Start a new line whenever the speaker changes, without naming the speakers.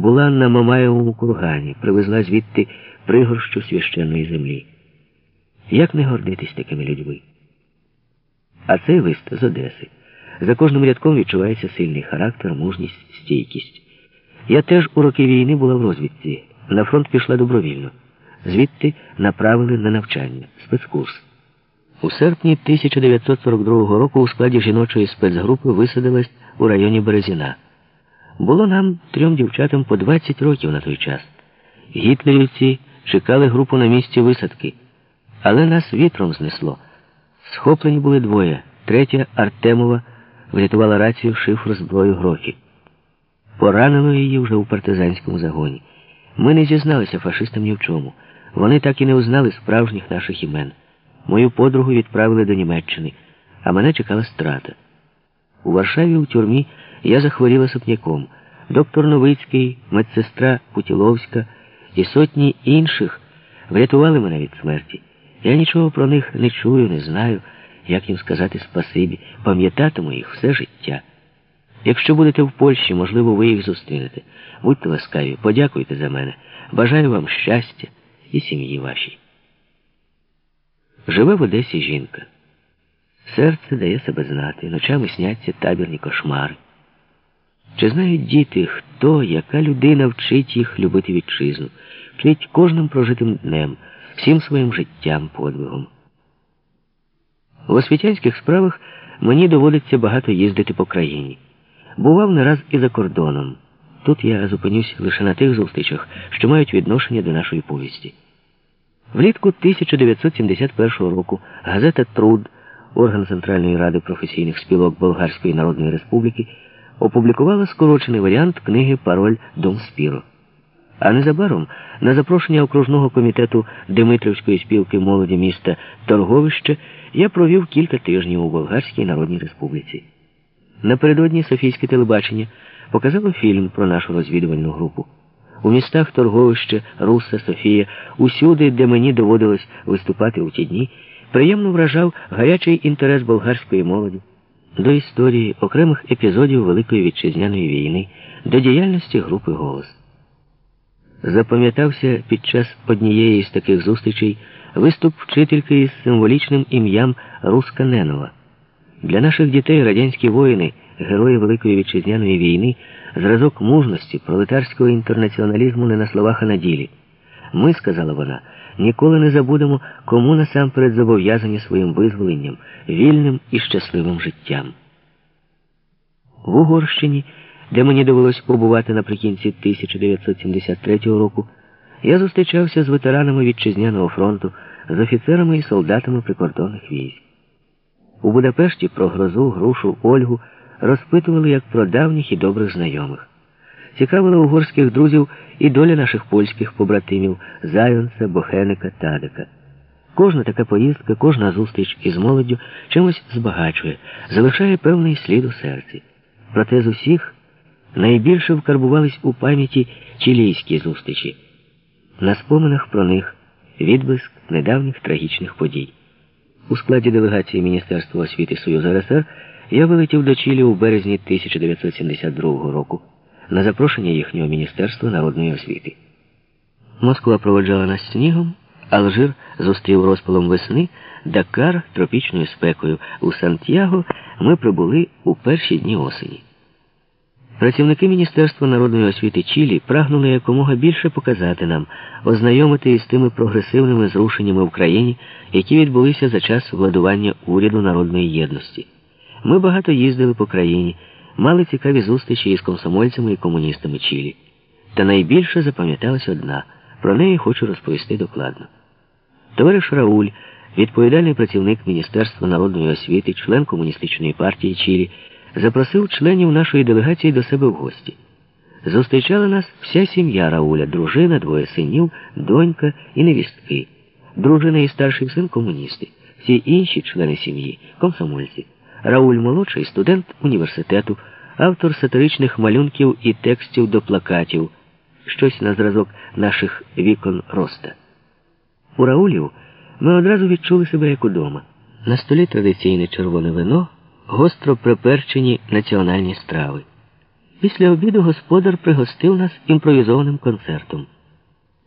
була на Мамаєвому кургані, привезла звідти пригорщу священної землі. Як не гордитись такими людьми? А цей лист з Одеси. За кожним рядком відчувається сильний характер, мужність, стійкість. Я теж у роки війни була в розвідці. На фронт пішла добровільно. Звідти направили на навчання, спецкурс. У серпні 1942 року у складі жіночої спецгрупи висадилась у районі Березіна. Було нам трьом дівчатам по 20 років на той час. Гітлерівці чекали групу на місці висадки, але нас вітром знесло. Схоплені були двоє. Третя Артемова врятувала рацію, шифр, зброю, гроші. Поранено її вже у партизанському загоні. Ми не зізналися фашистам ні в чому. Вони так і не узнали справжніх наших імен. Мою подругу відправили до Німеччини, а мене чекала страта. У Варшаві у тюрмі я захворіла сопняком. Доктор Новицький, медсестра Путіловська і сотні інших врятували мене від смерті. Я нічого про них не чую, не знаю, як їм сказати спасибі, пам'ятатиму їх все життя. Якщо будете в Польщі, можливо, ви їх зустрінете. Будьте ласкаві, подякуйте за мене. Бажаю вам щастя і сім'ї вашій. Живе в Одесі жінка. Серце дає себе знати, ночами сняться табірні кошмари. Чи знають діти, хто, яка людина вчить їх любити вітчизну, вчить кожним прожитим днем, всім своїм життям, подвигом? В освітянських справах мені доводиться багато їздити по країні. Бував не раз і за кордоном. Тут я зупинюсь лише на тих зустрічах, що мають відношення до нашої повісті. Влітку 1971 року газета Труд, орган Центральної ради професійних спілок Болгарської Народної Республіки, опублікувала скорочений варіант книги Пароль Дом Спіро. А незабаром на запрошення окружного комітету Димитрівської спілки молоді міста Торговище я провів кілька тижнів у Болгарській Народній Республіці. Напередодні Софійське телебачення показало фільм про нашу розвідувальну групу. У містах Торговище, Руса, Софія, усюди, де мені доводилось виступати у ті дні, приємно вражав гарячий інтерес болгарської молоді до історії окремих епізодів Великої Вітчизняної війни, до діяльності групи Голос. Запам'ятався під час однієї з таких зустрічей виступ вчительки із символічним ім'ям Руска Ненова. Для наших дітей радянські воїни, герої Великої Вітчизняної війни, зразок мужності, пролетарського інтернаціоналізму не на словах, а на ділі. Ми, сказала вона, ніколи не забудемо, кому насамперед зобов'язані своїм визволенням, вільним і щасливим життям. В Угорщині, де мені довелось побувати наприкінці 1973 року, я зустрічався з ветеранами Вітчизняного фронту, з офіцерами і солдатами прикордонних військ. У Будапешті про грозу, грушу, Ольгу розпитували як про давніх і добрих знайомих. Цікавила угорських друзів і доля наших польських побратимів Зайонса, Бохеника, Тадика. Кожна така поїздка, кожна зустріч із молоддю чимось збагачує, залишає певний слід у серці. Проте з усіх найбільше вкарбувались у пам'яті чилійські зустрічі. На споминах про них відблиск недавніх трагічних подій. У складі делегації Міністерства освіти Союзу РСР я вилетів до Чилі у березні 1972 року на запрошення їхнього Міністерства народної освіти. Москва проводжала нас снігом, Алжир зустрів розпалом весни, Дакар тропічною спекою. У Сантьяго ми прибули у перші дні осені. Працівники Міністерства народної освіти Чилі прагнули якомога більше показати нам, ознайомити із тими прогресивними зрушеннями в країні, які відбулися за час владування уряду народної єдності. Ми багато їздили по країні, мали цікаві зустрічі із комсомольцями і комуністами Чилі. Та найбільше запам'яталась одна. Про неї хочу розповісти докладно. Товариш Рауль, відповідальний працівник Міністерства народної освіти, член комуністичної партії Чилі, запросив членів нашої делегації до себе в гості. Зустрічала нас вся сім'я Рауля, дружина, двоє синів, донька і невістки. Дружина і старший син комуністи, всі інші члени сім'ї комсомольці. Рауль молодший студент університету, автор сатиричних малюнків і текстів до плакатів, щось на зразок наших вікон роста. У Раулів ми одразу відчули себе як удома. На столі традиційне червоне вино, гостро приперчені національні страви. Після обіду господар пригостив нас імпровізованим концертом.